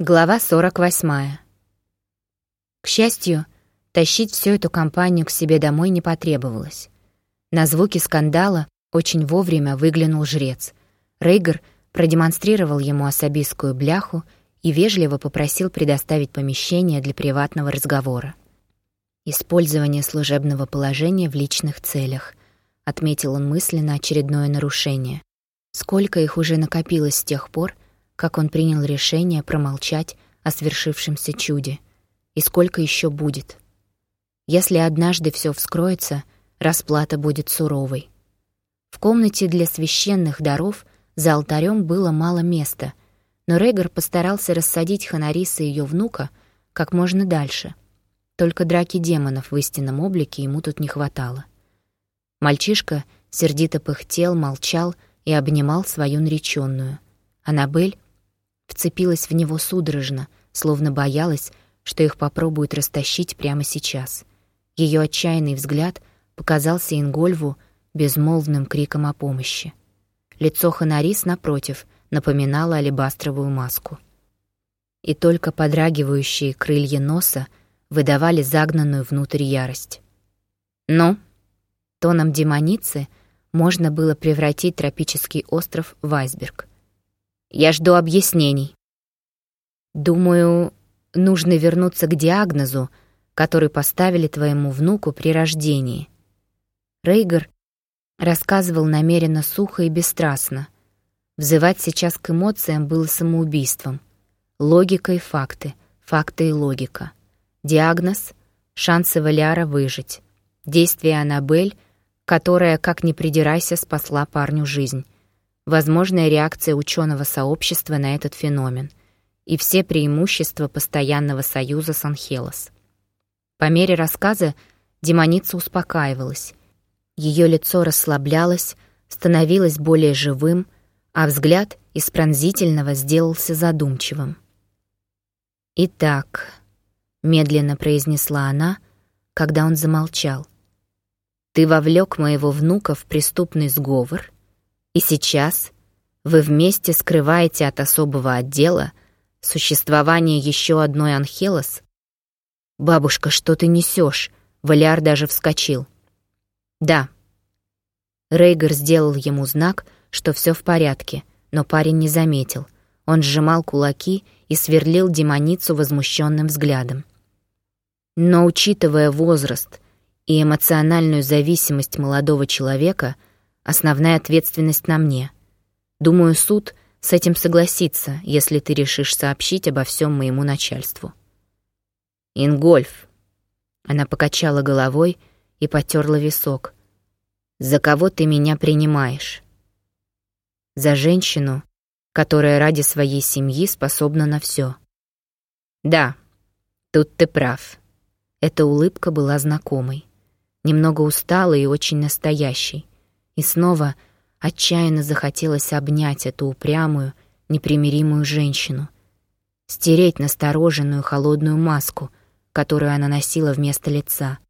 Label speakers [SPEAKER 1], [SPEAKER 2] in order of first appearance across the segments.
[SPEAKER 1] Глава 48. К счастью, тащить всю эту компанию к себе домой не потребовалось. На звуки скандала очень вовремя выглянул жрец. Рейгер продемонстрировал ему особистскую бляху и вежливо попросил предоставить помещение для приватного разговора. «Использование служебного положения в личных целях», — отметил он мысленно очередное нарушение. Сколько их уже накопилось с тех пор, как он принял решение промолчать о свершившемся чуде, и сколько еще будет. Если однажды все вскроется, расплата будет суровой. В комнате для священных даров за алтарем было мало места, но Регор постарался рассадить Ханариса и ее внука как можно дальше. Только драки демонов в истинном облике ему тут не хватало. Мальчишка сердито пыхтел, молчал и обнимал свою нареченную. Аннабель вцепилась в него судорожно, словно боялась, что их попробуют растащить прямо сейчас. Ее отчаянный взгляд показался Ингольву безмолвным криком о помощи. Лицо Ханарис, напротив, напоминало алебастровую маску. И только подрагивающие крылья носа выдавали загнанную внутрь ярость. «Ну?» Тоном демоницы можно было превратить тропический остров в айсберг. Я жду объяснений. Думаю, нужно вернуться к диагнозу, который поставили твоему внуку при рождении. Рейгар рассказывал намеренно сухо и бесстрастно. Взывать сейчас к эмоциям было самоубийством. Логика и факты, факты и логика. Диагноз — шансы Валяра выжить. Действие Аннабель, которая, как ни придирайся, спасла парню жизнь — возможная реакция ученого сообщества на этот феномен и все преимущества постоянного союза с Анхелос. По мере рассказа демоница успокаивалась. Ее лицо расслаблялось, становилось более живым, а взгляд из пронзительного сделался задумчивым. «Итак», — медленно произнесла она, когда он замолчал, «ты вовлек моего внука в преступный сговор и сейчас вы вместе скрываете от особого отдела существование еще одной Анхелос? «Бабушка, что ты несешь?» Валяр даже вскочил. «Да». Рейгер сделал ему знак, что все в порядке, но парень не заметил. Он сжимал кулаки и сверлил демоницу возмущенным взглядом. Но, учитывая возраст и эмоциональную зависимость молодого человека — Основная ответственность на мне. Думаю, суд с этим согласится, если ты решишь сообщить обо всем моему начальству. Ингольф. Она покачала головой и потерла висок. За кого ты меня принимаешь? За женщину, которая ради своей семьи способна на все. Да, тут ты прав. Эта улыбка была знакомой, немного усталой и очень настоящей. И снова отчаянно захотелось обнять эту упрямую, непримиримую женщину, стереть настороженную холодную маску, которую она носила вместо лица.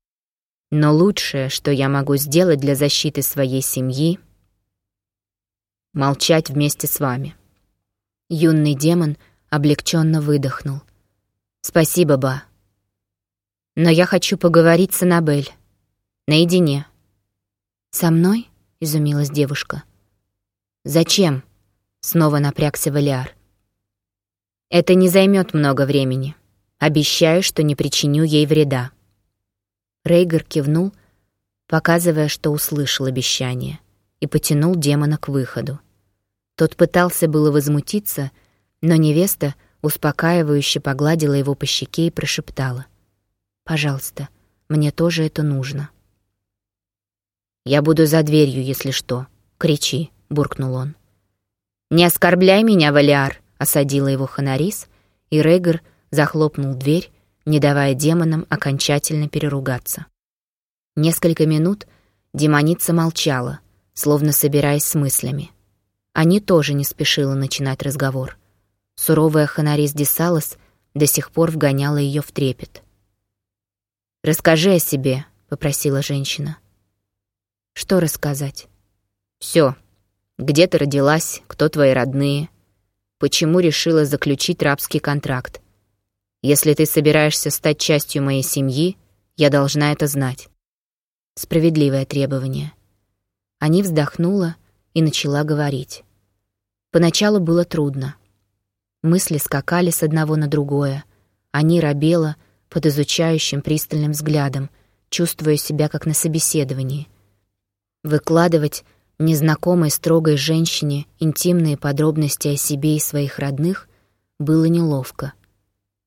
[SPEAKER 1] Но лучшее, что я могу сделать для защиты своей семьи — молчать вместе с вами. Юный демон облегченно выдохнул. «Спасибо, Ба. Но я хочу поговорить с Аннабель. Наедине». «Со мной?» — изумилась девушка. «Зачем?» — снова напрягся Валиар. «Это не займет много времени. Обещаю, что не причиню ей вреда». Рейгар кивнул, показывая, что услышал обещание, и потянул демона к выходу. Тот пытался было возмутиться, но невеста успокаивающе погладила его по щеке и прошептала. «Пожалуйста, мне тоже это нужно». «Я буду за дверью, если что. Кричи», — буркнул он. «Не оскорбляй меня, Валиар», — осадила его Ханарис, и Рейгар захлопнул дверь, не давая демонам окончательно переругаться. Несколько минут демоница молчала, словно собираясь с мыслями. Они тоже не спешила начинать разговор. Суровая Ханарис Десалос до сих пор вгоняла ее в трепет. «Расскажи о себе», — попросила женщина. Что рассказать? Все. Где ты родилась, кто твои родные. почему решила заключить рабский контракт. Если ты собираешься стать частью моей семьи, я должна это знать. Справедливое требование. Они вздохнула и начала говорить. Поначалу было трудно. Мысли скакали с одного на другое. Они робела под изучающим пристальным взглядом, чувствуя себя как на собеседовании. Выкладывать незнакомой строгой женщине интимные подробности о себе и своих родных было неловко.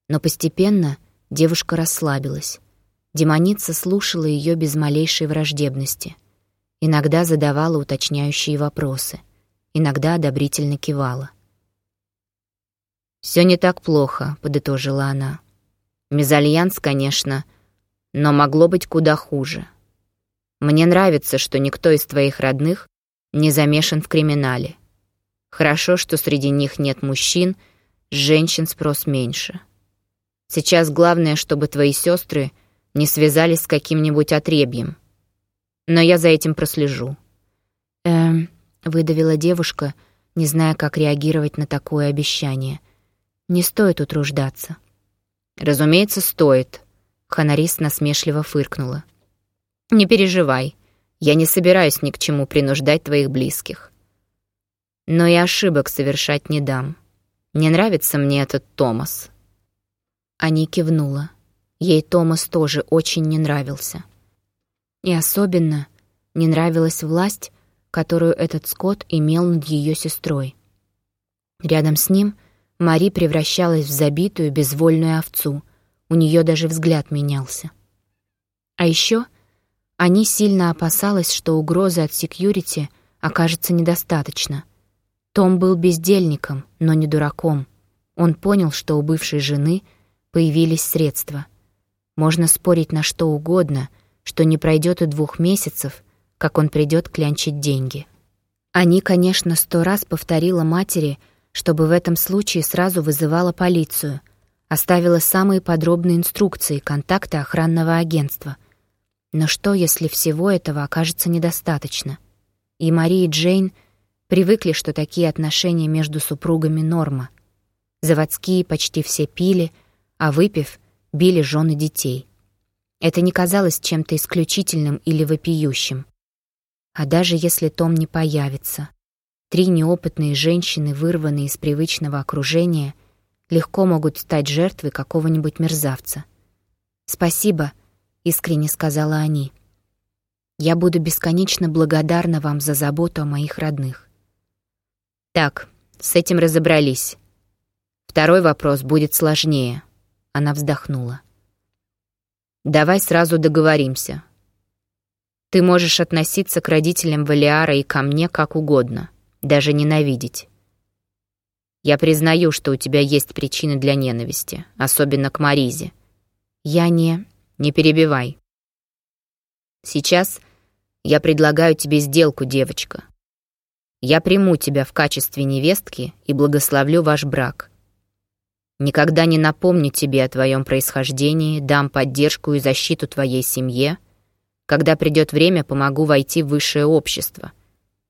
[SPEAKER 1] Но постепенно девушка расслабилась. Демоница слушала ее без малейшей враждебности. Иногда задавала уточняющие вопросы, иногда одобрительно кивала. «Все не так плохо», — подытожила она. «Мезальянс, конечно, но могло быть куда хуже. Мне нравится, что никто из твоих родных не замешан в криминале. Хорошо, что среди них нет мужчин, женщин спрос меньше». Сейчас главное, чтобы твои сестры не связались с каким-нибудь отребьем. Но я за этим прослежу».
[SPEAKER 2] «Эм...» — выдавила девушка, не зная, как реагировать на такое обещание. «Не стоит утруждаться».
[SPEAKER 1] «Разумеется, стоит», — Ханарист насмешливо фыркнула. «Не переживай, я не собираюсь ни к чему принуждать твоих близких. Но и ошибок совершать не дам. Не нравится мне этот Томас».
[SPEAKER 2] Ани кивнула. Ей Томас тоже очень не нравился. И особенно не нравилась власть, которую этот Скотт имел над ее сестрой. Рядом с ним Мари превращалась в забитую, безвольную овцу. У нее даже взгляд менялся. А еще Ани сильно опасалась, что угрозы от секьюрити окажется недостаточно. Том был бездельником, но не дураком. Он понял, что у бывшей жены — появились средства. Можно спорить на что угодно, что не пройдет и двух месяцев, как он придет клянчить деньги. Они, конечно, сто раз повторила матери, чтобы в этом случае сразу вызывала полицию, оставила самые подробные инструкции контакты охранного агентства. Но что, если всего этого окажется недостаточно? И Мари и Джейн привыкли, что такие отношения между супругами — норма. Заводские почти все пили — а выпив, били жены детей. Это не казалось чем-то исключительным или вопиющим. А даже если Том не появится, три неопытные женщины, вырванные из привычного окружения, легко могут стать жертвой какого-нибудь мерзавца. «Спасибо», — искренне сказала они. «Я буду бесконечно благодарна вам за заботу о моих родных».
[SPEAKER 1] «Так, с этим разобрались. Второй вопрос будет сложнее». Она вздохнула. «Давай сразу договоримся. Ты можешь относиться к родителям Валиара и ко мне как угодно, даже ненавидеть. Я признаю, что у тебя есть причины для ненависти, особенно к Маризе. Я не... Не перебивай. Сейчас я предлагаю тебе сделку, девочка. Я приму тебя в качестве невестки и благословлю ваш брак. Никогда не напомню тебе о твоем происхождении, дам поддержку и защиту твоей семье. Когда придет время, помогу войти в высшее общество.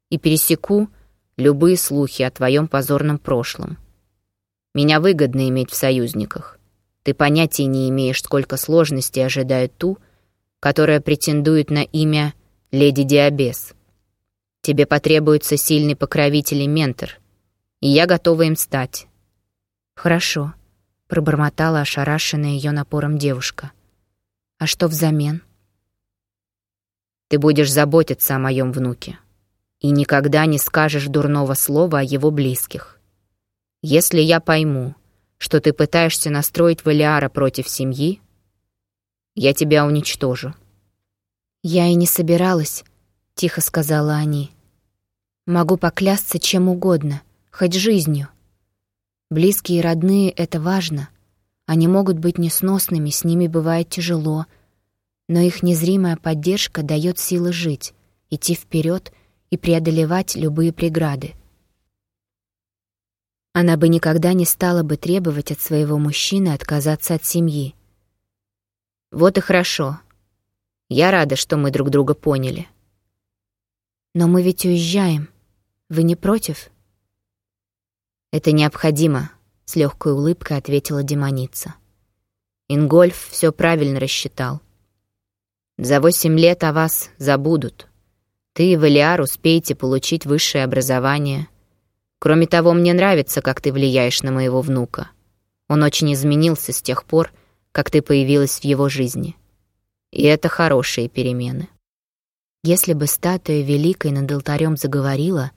[SPEAKER 1] И пересеку любые слухи о твоем позорном прошлом. Меня выгодно иметь в союзниках. Ты понятия не имеешь, сколько сложностей ожидает ту, которая претендует на имя Леди Диабес. Тебе потребуется сильный покровитель и ментор, и я готова им стать.
[SPEAKER 2] Хорошо пробормотала ошарашенная ее напором девушка. «А что взамен?»
[SPEAKER 1] «Ты будешь заботиться о моем внуке и никогда не скажешь дурного слова о его близких. Если я пойму, что ты пытаешься настроить Валиара против семьи, я тебя уничтожу».
[SPEAKER 2] «Я и не собиралась», — тихо сказала они. «Могу поклясться чем угодно, хоть жизнью». Близкие и родные — это важно. Они могут быть несносными, с ними бывает тяжело, но их незримая поддержка дает силы жить, идти вперед и преодолевать любые преграды. Она бы никогда не стала бы требовать от своего мужчины отказаться от семьи.
[SPEAKER 1] Вот и хорошо. Я рада, что мы друг друга поняли.
[SPEAKER 2] Но мы ведь уезжаем. Вы не против?
[SPEAKER 1] «Это необходимо», — с легкой улыбкой ответила демоница. Ингольф все правильно рассчитал. За восемь лет о вас забудут. Ты и Валиар успеете получить высшее образование. Кроме того, мне нравится, как ты влияешь на моего внука. Он очень изменился с тех пор, как ты появилась в его жизни. И это хорошие перемены. Если бы статуя Великой над алтарем заговорила,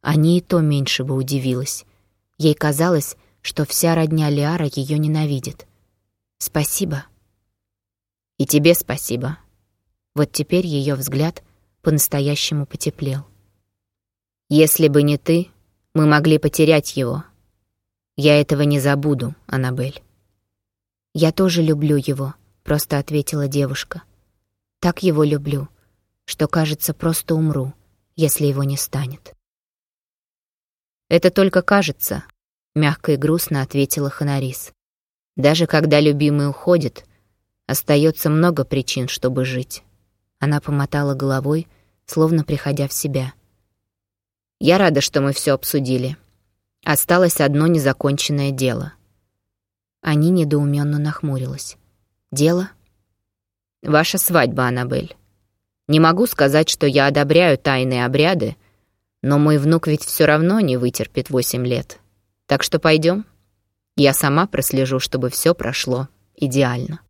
[SPEAKER 1] Ани и то меньше бы удивилась. Ей казалось, что вся родня Лиара ее ненавидит. «Спасибо». «И тебе спасибо». Вот теперь ее взгляд по-настоящему потеплел. «Если бы не ты, мы могли потерять его. Я этого не забуду, Аннабель». «Я тоже люблю его», — просто ответила девушка. «Так его люблю, что, кажется, просто умру, если его не станет». «Это только кажется», — мягко и грустно ответила Ханарис. «Даже когда любимый уходит, остается много причин, чтобы жить». Она помотала головой, словно приходя в себя. «Я рада, что мы все обсудили. Осталось одно незаконченное дело». Они недоуменно нахмурилась. «Дело?» «Ваша свадьба, Аннабель. Не могу сказать, что я одобряю тайные обряды, но мой внук ведь все равно не вытерпит восемь лет. Так что пойдем. Я сама прослежу, чтобы все прошло идеально».